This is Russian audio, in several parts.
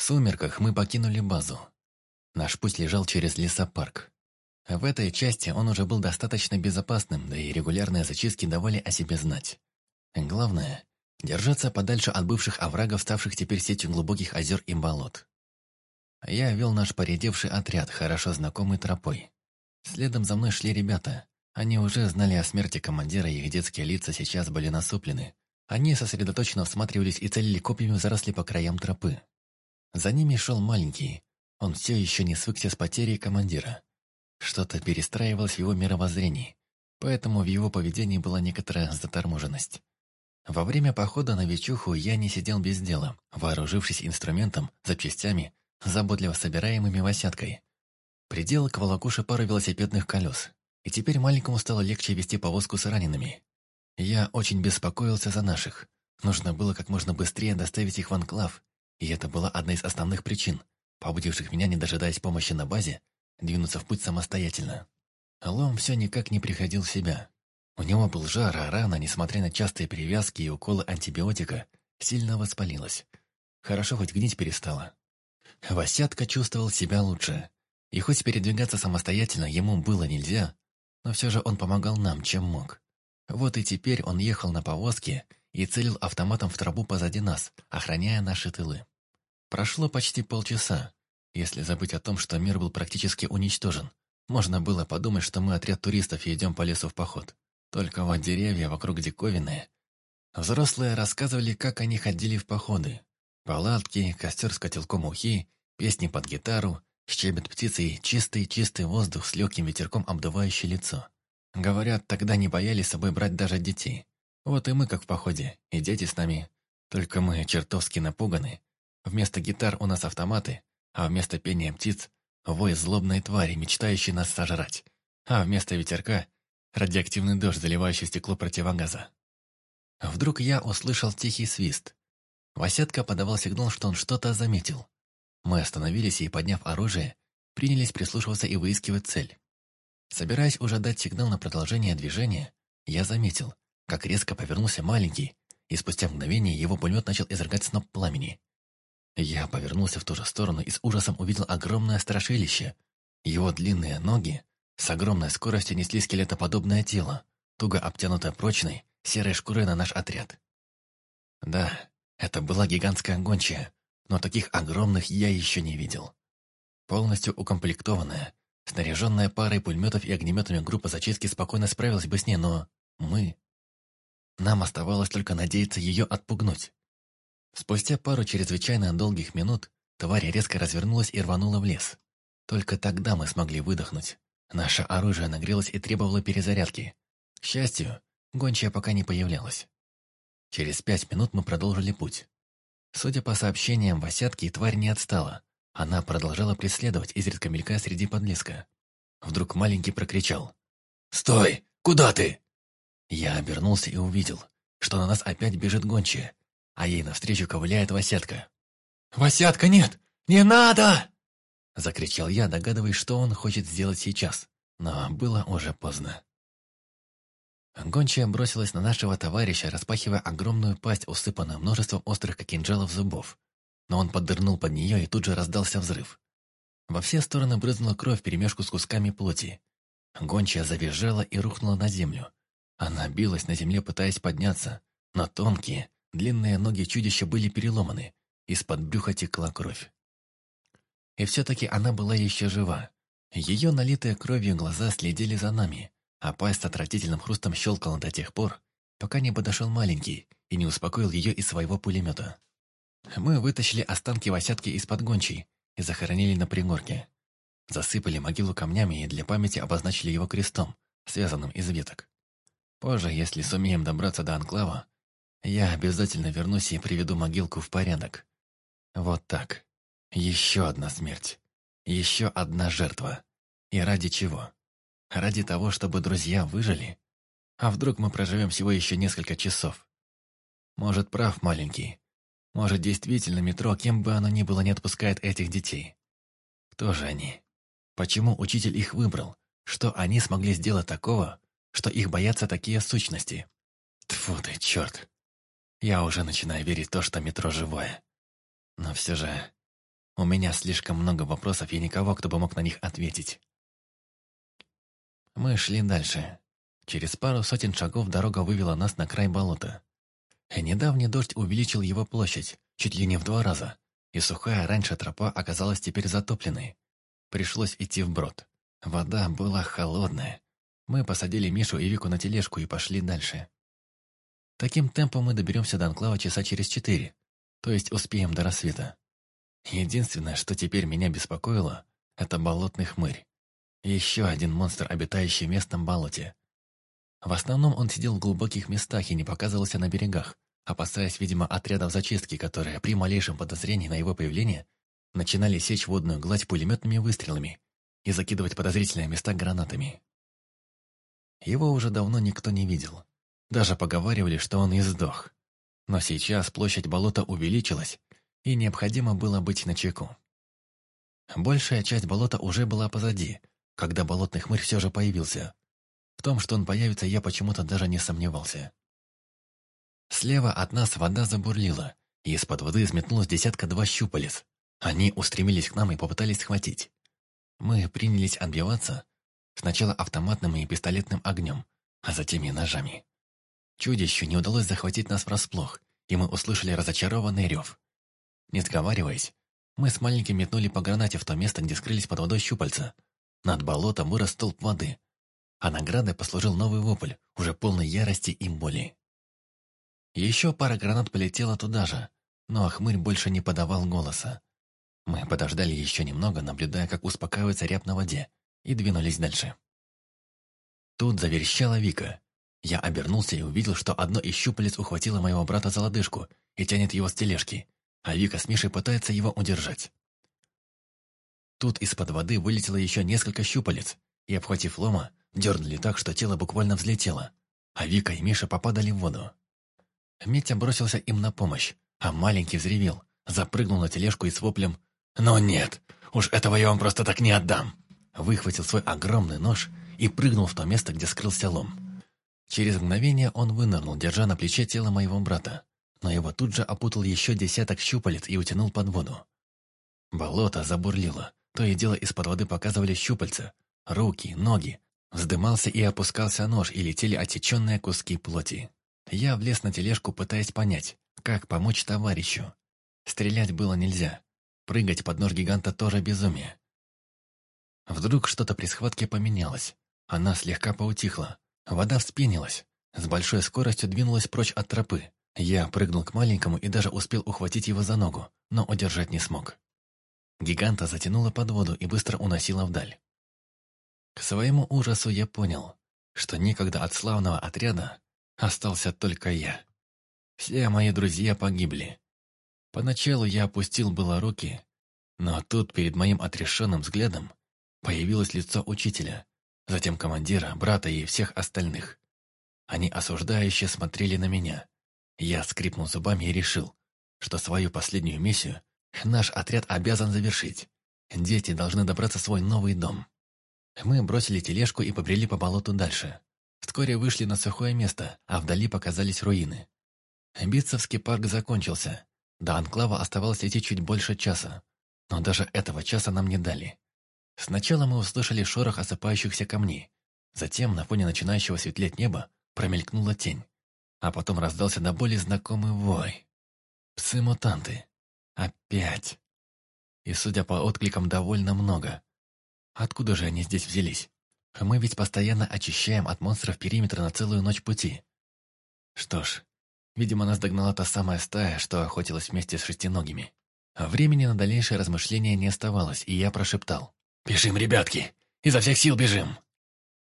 В сумерках мы покинули базу. Наш путь лежал через лесопарк. В этой части он уже был достаточно безопасным, да и регулярные зачистки давали о себе знать. Главное – держаться подальше от бывших оврагов, ставших теперь сетью глубоких озер и болот. Я вел наш поредевший отряд, хорошо знакомый тропой. Следом за мной шли ребята. Они уже знали о смерти командира, их детские лица сейчас были насуплены. Они сосредоточенно всматривались и целили копьями заросли по краям тропы. За ними шел маленький. Он все еще не свыкся с потерей командира. Что-то перестраивалось в его мировоззрении, поэтому в его поведении была некоторая заторможенность. Во время похода на Вечуху я не сидел без дела, вооружившись инструментом, запчастями, заботливо собираемыми восяткой. Приделал к волокуше пару велосипедных колес, и теперь маленькому стало легче вести повозку с ранеными. Я очень беспокоился за наших. Нужно было как можно быстрее доставить их в анклав, и это была одна из основных причин, побудивших меня, не дожидаясь помощи на базе, двинуться в путь самостоятельно. Лом все никак не приходил в себя. У него был жар, а рана, несмотря на частые перевязки и уколы антибиотика, сильно воспалилась. Хорошо хоть гнить перестала. Васятка чувствовал себя лучше. И хоть передвигаться самостоятельно ему было нельзя, но все же он помогал нам, чем мог. Вот и теперь он ехал на повозке и целил автоматом в траву позади нас, охраняя наши тылы. Прошло почти полчаса, если забыть о том, что мир был практически уничтожен. Можно было подумать, что мы отряд туристов и идем по лесу в поход. Только вот деревья вокруг диковинные. Взрослые рассказывали, как они ходили в походы. Палатки, костер с котелком ухи, песни под гитару, щебет птицы и чистый-чистый воздух с легким ветерком, обдувающий лицо. Говорят, тогда не боялись с собой брать даже детей. Вот и мы как в походе, и дети с нами. Только мы чертовски напуганы. Вместо гитар у нас автоматы, а вместо пения птиц — вой злобной твари, мечтающей нас сожрать, а вместо ветерка — радиоактивный дождь, заливающий стекло противогаза. Вдруг я услышал тихий свист. Васятка подавал сигнал, что он что-то заметил. Мы остановились и, подняв оружие, принялись прислушиваться и выискивать цель. Собираясь уже дать сигнал на продолжение движения, я заметил, как резко повернулся маленький, и спустя мгновение его пулемет начал изрыгать сноп пламени. Я повернулся в ту же сторону и с ужасом увидел огромное страшилище. Его длинные ноги с огромной скоростью несли скелетоподобное тело, туго обтянутое прочной, серой шкурой на наш отряд. Да, это была гигантская гончая, но таких огромных я еще не видел. Полностью укомплектованная, снаряженная парой пулеметов и огнеметами группа зачистки спокойно справилась бы с ней, но мы... Нам оставалось только надеяться ее отпугнуть. Спустя пару чрезвычайно долгих минут тварь резко развернулась и рванула в лес. Только тогда мы смогли выдохнуть. Наше оружие нагрелось и требовало перезарядки. К счастью, гончая пока не появлялась. Через пять минут мы продолжили путь. Судя по сообщениям Васятки, тварь не отстала. Она продолжала преследовать, изредка мелькая среди подлеска. Вдруг маленький прокричал. «Стой! Куда ты?» Я обернулся и увидел, что на нас опять бежит гончая, а ей навстречу ковыляет Васятка. «Васятка, нет! Не надо!» Закричал я, догадываясь, что он хочет сделать сейчас, но было уже поздно. Гончая бросилась на нашего товарища, распахивая огромную пасть, усыпанную множеством острых как кинжалов зубов. Но он поддырнул под нее, и тут же раздался взрыв. Во все стороны брызнула кровь перемешку с кусками плоти. Гончая завизжала и рухнула на землю. Она билась на земле, пытаясь подняться, но тонкие, Длинные ноги чудища были переломаны, из-под брюха текла кровь. И все-таки она была еще жива. Ее налитые кровью глаза следили за нами, а пасть с отвратительным хрустом щелкала до тех пор, пока не подошел маленький и не успокоил ее из своего пулемета. Мы вытащили останки Васятки из-под гончей и захоронили на пригорке. Засыпали могилу камнями и для памяти обозначили его крестом, связанным из веток. Позже, если сумеем добраться до анклава, я обязательно вернусь и приведу могилку в порядок. Вот так. Еще одна смерть. Еще одна жертва. И ради чего? Ради того, чтобы друзья выжили? А вдруг мы проживем всего еще несколько часов? Может, прав маленький. Может, действительно метро, кем бы оно ни было, не отпускает этих детей. Кто же они? Почему учитель их выбрал? Что они смогли сделать такого, что их боятся такие сущности? Тфу ты, черт. Я уже начинаю верить в то, что метро живое. Но все же, У меня слишком много вопросов и никого, кто бы мог на них ответить. Мы шли дальше. Через пару сотен шагов дорога вывела нас на край болота. Недавний дождь увеличил его площадь, чуть ли не в два раза, и сухая раньше тропа оказалась теперь затопленной. Пришлось идти вброд. Вода была холодная. Мы посадили Мишу и Вику на тележку и пошли дальше. Таким темпом мы доберемся до Анклава часа через четыре, то есть успеем до рассвета. Единственное, что теперь меня беспокоило, это болотный хмырь. Еще один монстр, обитающий в местном болоте. В основном он сидел в глубоких местах и не показывался на берегах, опасаясь, видимо, отрядов зачистки, которые при малейшем подозрении на его появление начинали сечь водную гладь пулеметными выстрелами и закидывать подозрительные места гранатами. Его уже давно никто не видел. Даже поговаривали, что он и сдох. Но сейчас площадь болота увеличилась, и необходимо было быть начеку. Большая часть болота уже была позади, когда болотный хмырь все же появился. В том, что он появится, я почему-то даже не сомневался. Слева от нас вода забурлила, и из-под воды сметнулось десятка-два щупалец. Они устремились к нам и попытались схватить. Мы принялись отбиваться, сначала автоматным и пистолетным огнем, а затем и ножами. Чудищу не удалось захватить нас врасплох, и мы услышали разочарованный рев. Не сговариваясь, мы с маленьким метнули по гранате в то место, где скрылись под водой щупальца. Над болотом вырос столб воды, а наградой послужил новый вопль, уже полной ярости и боли. Еще пара гранат полетела туда же, но Ахмырь больше не подавал голоса. Мы подождали еще немного, наблюдая, как успокаивается ряб на воде, и двинулись дальше. Тут заверещала Вика. Я обернулся и увидел, что одно из щупалец ухватило моего брата за лодыжку и тянет его с тележки, а Вика с Мишей пытается его удержать. Тут из-под воды вылетело еще несколько щупалец, и, обхватив лома, дернули так, что тело буквально взлетело, а Вика и Миша попадали в воду. Митя бросился им на помощь, а маленький взревел, запрыгнул на тележку и с воплем «Но нет, уж этого я вам просто так не отдам!» Выхватил свой огромный нож и прыгнул в то место, где скрылся лом. Через мгновение он вынырнул, держа на плече тело моего брата, но его тут же опутал еще десяток щупалец и утянул под воду. Болото забурлило, то и дело из-под воды показывали щупальца, руки, ноги, Вздымался и опускался нож, и летели отеченные куски плоти. Я влез на тележку, пытаясь понять, как помочь товарищу. Стрелять было нельзя. Прыгать под нож гиганта тоже безумие. Вдруг что-то при схватке поменялось. Она слегка поутихла. Вода вспенилась. С большой скоростью двинулась прочь от тропы. Я прыгнул к маленькому и даже успел ухватить его за ногу, но удержать не смог. Гиганта затянуло под воду и быстро уносило вдаль. К своему ужасу я понял, что никогда от славного отряда остался только я. Все мои друзья погибли. Поначалу я опустил было руки, но тут перед моим отрешенным взглядом появилось лицо учителя, затем командира, брата и всех остальных. Они осуждающе смотрели на меня. Я скрипнул зубами и решил, что свою последнюю миссию наш отряд обязан завершить. Дети должны добраться в свой новый дом. Мы бросили тележку и побрели по болоту дальше. Вскоре вышли на сухое место, а вдали показались руины. Битцевский парк закончился. До Анклава оставалось идти чуть больше часа. Но даже этого часа нам не дали. Сначала мы услышали шорох осыпающихся камней. Затем, на фоне начинающего светлеть неба, промелькнула тень. А потом раздался до боли знакомый вой. Псы-мутанты. Опять. И, судя по откликам, довольно много. Откуда же они здесь взялись? Мы ведь постоянно очищаем от монстров периметр на целую ночь пути. Что ж, видимо, нас догнала та самая стая, что охотилась вместе с шестиногими. Времени на дальнейшее размышление не оставалось, и я прошептал. «Бежим, ребятки! Изо всех сил бежим!»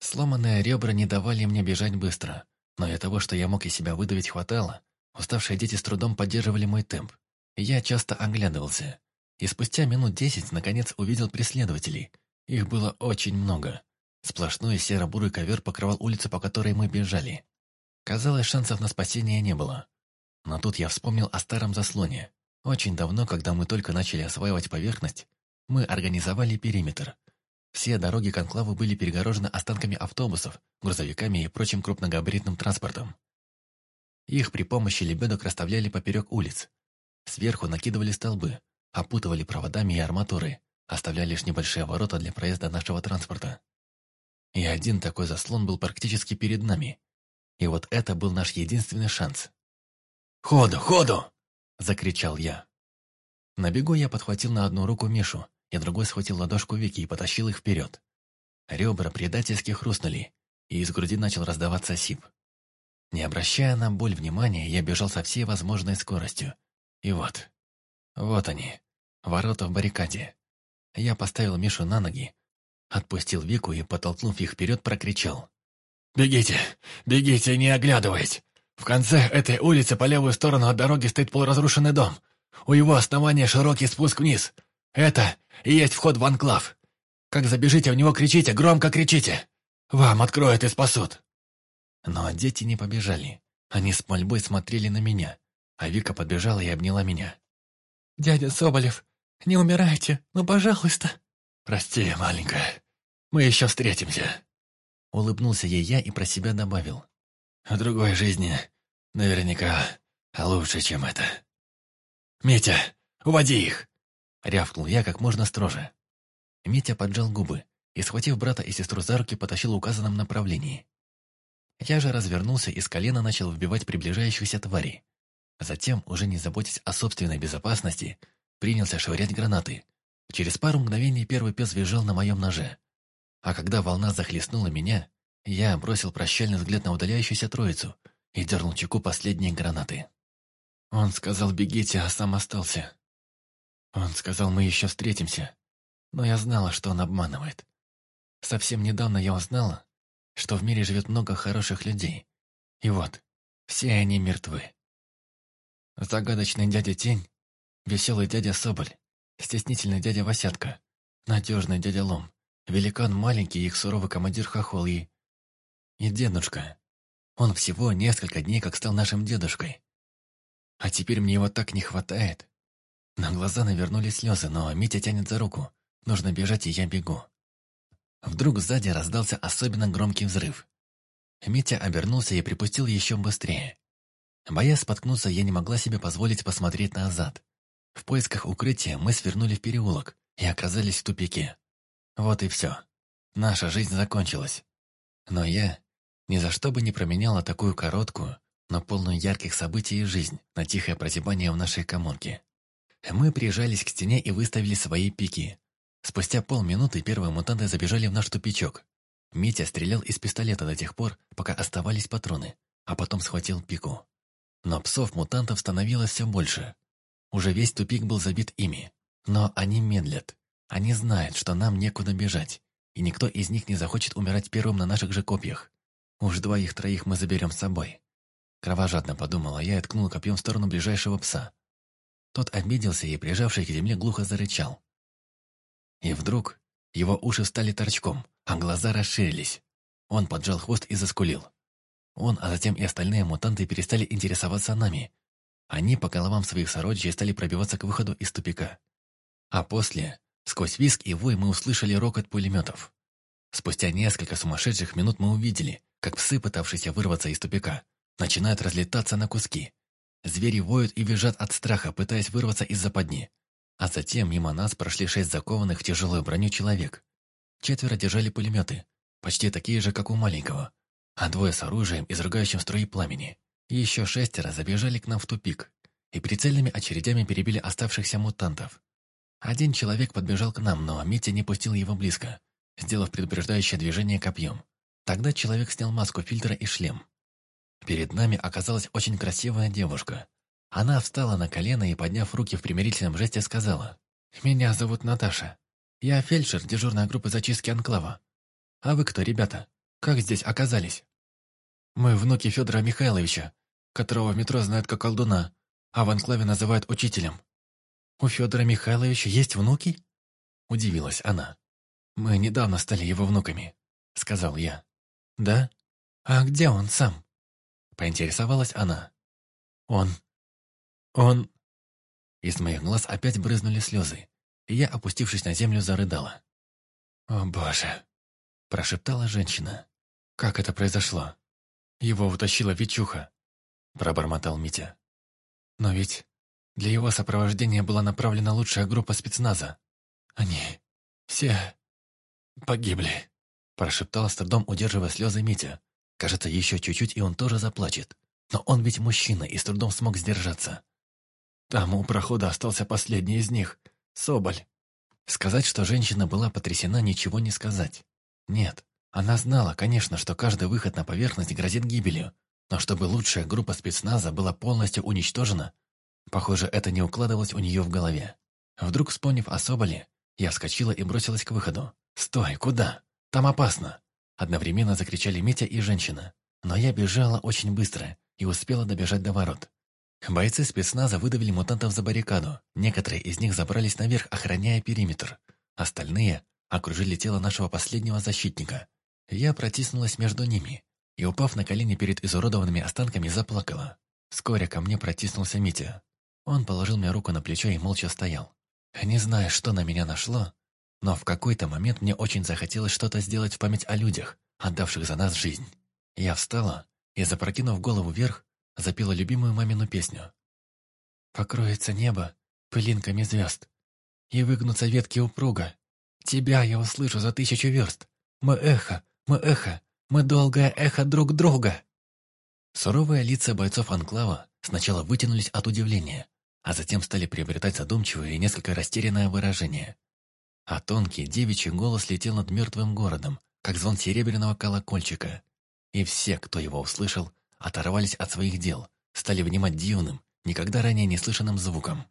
Сломанные ребра не давали мне бежать быстро, но и того, что я мог из себя выдавить, хватало. Уставшие дети с трудом поддерживали мой темп. Я часто оглядывался, и спустя минут десять наконец увидел преследователей — их было очень много. Сплошной серо-бурый ковер покрывал улицу, по которой мы бежали. Казалось, шансов на спасение не было. Но тут я вспомнил о старом заслоне. Очень давно, когда мы только начали осваивать поверхность, мы организовали периметр. Все дороги к были перегорожены останками автобусов, грузовиками и прочим крупногабаритным транспортом. Их при помощи лебедок расставляли поперек улиц. Сверху накидывали столбы, опутывали проводами и арматурой, оставляя лишь небольшие ворота для проезда нашего транспорта. И один такой заслон был практически перед нами. И вот это был наш единственный шанс. «Ходу, ходу!» – закричал я. На бегу я подхватил на одну руку Мишу, и другой схватил ладошку Вики и потащил их вперед. Ребра предательски хрустнули, и из груди начал раздаваться сип. Не обращая на боль внимания, я бежал со всей возможной скоростью. И вот, вот они, ворота в баррикаде. Я поставил Мишу на ноги, отпустил Вику и, подтолкнув их вперед, прокричал. «Бегите! Бегите, не оглядываясь! В конце этой улицы по левую сторону от дороги стоит полуразрушенный дом. У его основания широкий спуск вниз. Это и есть вход в анклав. Как забежите в него, кричите, громко кричите. Вам откроют и спасут». Но дети не побежали. Они с мольбой смотрели на меня, а Вика подбежала и обняла меня. «Дядя Соболев, не умирайте, ну, пожалуйста». «Прости, маленькая, мы еще встретимся». Улыбнулся ей я и про себя добавил. «В другой жизни наверняка лучше, чем это». «Митя, уводи их!» Рявкнул я как можно строже. Митя поджал губы и, схватив брата и сестру за руки, потащил в указанном направлении. Я же развернулся и с колена начал вбивать приближающихся тварей. Затем, уже не заботясь о собственной безопасности, принялся швырять гранаты. Через пару мгновений первый пес визжал на моем ноже. А когда волна захлестнула меня, я бросил прощальный взгляд на удаляющуюся троицу и дернул чеку последние гранаты. Он сказал «бегите», а сам остался. Он сказал «мы еще встретимся», но я знала, что он обманывает. Совсем недавно я узнала, что в мире живет много хороших людей. И вот, все они мертвы. Загадочный дядя Тень, веселый дядя Соболь, стеснительный дядя Васятка, надежный дядя Лом, великан маленький и их суровый командир Хохол и... И дедушка. Он всего несколько дней как стал нашим дедушкой. А теперь мне его так не хватает. На глаза навернулись слезы, но Митя тянет за руку. Нужно бежать, и я бегу. Вдруг сзади раздался особенно громкий взрыв. Митя обернулся и припустил еще быстрее. Боясь споткнуться, я не могла себе позволить посмотреть назад. В поисках укрытия мы свернули в переулок и оказались в тупике. Вот и все. Наша жизнь закончилась. Но я ни за что бы не променяла такую короткую, но полную ярких событий жизнь на тихое прозябание в нашей коммунке. Мы прижались к стене и выставили свои пики. Спустя полминуты первые мутанты забежали в наш тупичок. Митя стрелял из пистолета до тех пор, пока оставались патроны, а потом схватил пику. Но псов-мутантов становилось все больше. Уже весь тупик был забит ими. Но они медлят. Они знают, что нам некуда бежать, и никто из них не захочет умирать первым на наших же копьях. Уж двоих-троих мы заберем с собой. Кровожадно подумала я и ткнула копьем в сторону ближайшего пса. Тот обиделся и, прижавший к земле, глухо зарычал. И вдруг его уши стали торчком, а глаза расширились. Он поджал хвост и заскулил. Он, а затем и остальные мутанты перестали интересоваться нами. Они по головам своих сородичей стали пробиваться к выходу из тупика. А после, сквозь виск и вой, мы услышали рокот пулеметов. Спустя несколько сумасшедших минут мы увидели, как псы, пытавшиеся вырваться из тупика, начинают разлетаться на куски. Звери воют и визжат от страха, пытаясь вырваться из западни. А затем мимо нас прошли шесть закованных в тяжелую броню человек. Четверо держали пулеметы, почти такие же, как у маленького, а двое с оружием, изрыгающим струи пламени. еще шестеро забежали к нам в тупик и прицельными очередями перебили оставшихся мутантов. Один человек подбежал к нам, но Митя не пустил его близко, сделав предупреждающее движение копьем. Тогда человек снял маску фильтра и шлем. Перед нами оказалась очень красивая девушка, она встала на колено и, подняв руки в примирительном жесте, сказала. «Меня зовут Наташа. Я фельдшер дежурной группы зачистки Анклава. А вы кто, ребята? Как здесь оказались?» «Мы внуки Федора Михайловича, которого в метро знают как колдуна, а в Анклаве называют учителем». «У Федора Михайловича есть внуки?» Удивилась она. «Мы недавно стали его внуками», — сказал я. «Да? А где он сам?» Поинтересовалась она. «Он он...» Из моих глаз опять брызнули слезы, и я, опустившись на землю, зарыдала. «О, Боже!» – прошептала женщина. «Как это произошло? Его утащила Вичуха», – пробормотал Митя. «Но ведь Для его сопровождения была направлена лучшая группа спецназа. Они все погибли», – прошептал с трудом, удерживая слезы Митя. Кажется, еще чуть-чуть, и он тоже заплачет. Но он ведь мужчина и с трудом смог сдержаться. Там у прохода остался последний из них – Соболь. Сказать, что женщина была потрясена, ничего не сказать. Нет, она знала, конечно, что каждый выход на поверхность грозит гибелью, но чтобы лучшая группа спецназа была полностью уничтожена, похоже, это не укладывалось у нее в голове. Вдруг, вспомнив о Соболе, я вскочила и бросилась к выходу. «Стой, куда? Там опасно!» Одновременно закричали Митя и женщина. Но я бежала очень быстро и успела добежать до ворот. Бойцы спецназа выдавили мутантов за баррикаду. Некоторые из них забрались наверх, охраняя периметр. Остальные окружили тело нашего последнего защитника. Я протиснулась между ними и, упав на колени перед изуродованными останками, заплакала. Вскоре ко мне протиснулся Митя. Он положил мне руку на плечо и молча стоял. Не знаю, что на меня нашло, но в какой-то момент мне очень захотелось что-то сделать в память о людях, отдавших за нас жизнь. Я встала и, запрокинув голову вверх, запела любимую мамину песню. «Покроется небо пылинками звезд, и выгнутся ветки упруга. Тебя я услышу за тысячу верст. Мы эхо, мы эхо, мы долгое эхо друг друга». Суровые лица бойцов Анклава сначала вытянулись от удивления, а затем стали приобретать задумчивое и несколько растерянное выражение. А тонкий девичий голос летел над мертвым городом, как звон серебряного колокольчика. И все, кто его услышал, оторвались от своих дел, стали внимать дивным, никогда ранее не слышанным звуком.